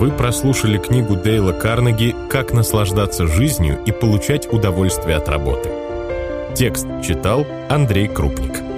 Вы прослушали книгу Дейла Карнеги «Как наслаждаться жизнью и получать удовольствие от работы». Текст читал Андрей Крупник.